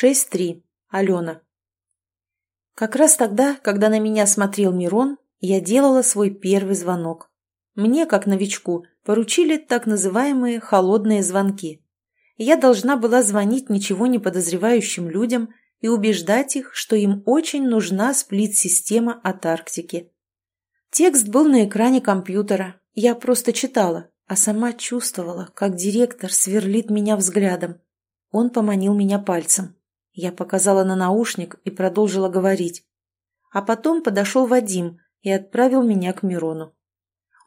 6.3. Алена. Как раз тогда, когда на меня смотрел Мирон, я делала свой первый звонок. Мне, как новичку, поручили так называемые «холодные звонки». Я должна была звонить ничего не подозревающим людям и убеждать их, что им очень нужна сплит-система от Арктики. Текст был на экране компьютера, я просто читала, а сама чувствовала, как директор сверлит меня взглядом. Он поманил меня пальцем. Я показала на наушник и продолжила говорить. А потом подошел Вадим и отправил меня к Мирону.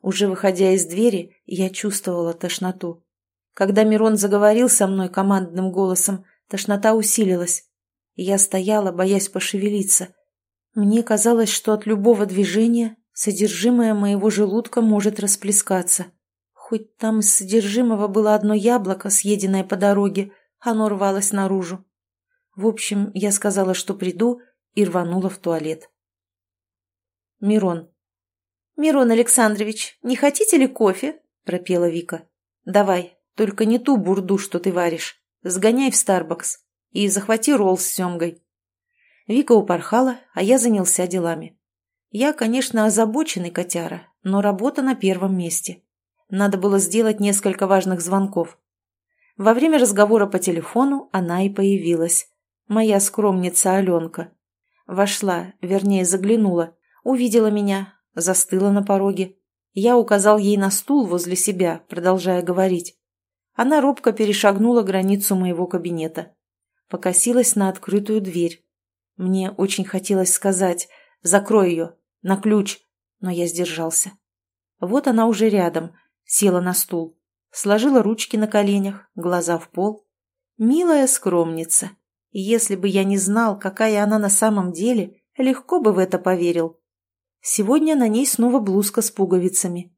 Уже выходя из двери, я чувствовала тошноту. Когда Мирон заговорил со мной командным голосом, тошнота усилилась. Я стояла, боясь пошевелиться. Мне казалось, что от любого движения содержимое моего желудка может расплескаться. Хоть там из содержимого было одно яблоко, съеденное по дороге, оно рвалось наружу. В общем, я сказала, что приду, и рванула в туалет. Мирон. «Мирон Александрович, не хотите ли кофе?» – пропела Вика. «Давай, только не ту бурду, что ты варишь. Сгоняй в Старбакс и захвати ролл с семгой». Вика упорхала, а я занялся делами. Я, конечно, озабоченный котяра, но работа на первом месте. Надо было сделать несколько важных звонков. Во время разговора по телефону она и появилась моя скромница Аленка. Вошла, вернее, заглянула, увидела меня, застыла на пороге. Я указал ей на стул возле себя, продолжая говорить. Она робко перешагнула границу моего кабинета. Покосилась на открытую дверь. Мне очень хотелось сказать «закрой ее», на ключ, но я сдержался. Вот она уже рядом, села на стул, сложила ручки на коленях, глаза в пол. Милая скромница. Если бы я не знал, какая она на самом деле, легко бы в это поверил. Сегодня на ней снова блузка с пуговицами.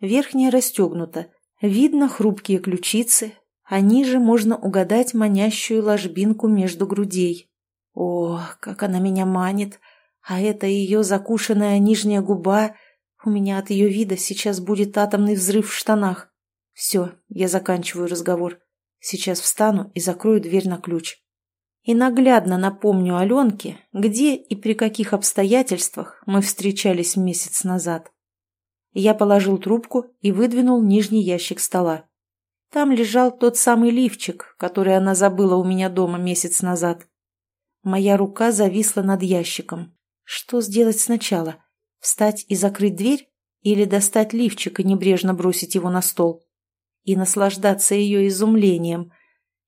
Верхняя расстегнута, видно хрупкие ключицы, а ниже можно угадать манящую ложбинку между грудей. О, как она меня манит! А это ее закушенная нижняя губа. У меня от ее вида сейчас будет атомный взрыв в штанах. Все, я заканчиваю разговор. Сейчас встану и закрою дверь на ключ и наглядно напомню Аленке, где и при каких обстоятельствах мы встречались месяц назад. Я положил трубку и выдвинул нижний ящик стола. Там лежал тот самый лифчик, который она забыла у меня дома месяц назад. Моя рука зависла над ящиком. Что сделать сначала? Встать и закрыть дверь? Или достать лифчик и небрежно бросить его на стол? И наслаждаться ее изумлением –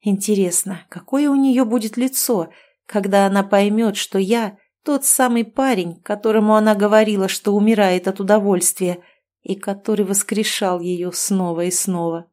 Интересно, какое у нее будет лицо, когда она поймет, что я тот самый парень, которому она говорила, что умирает от удовольствия, и который воскрешал ее снова и снова.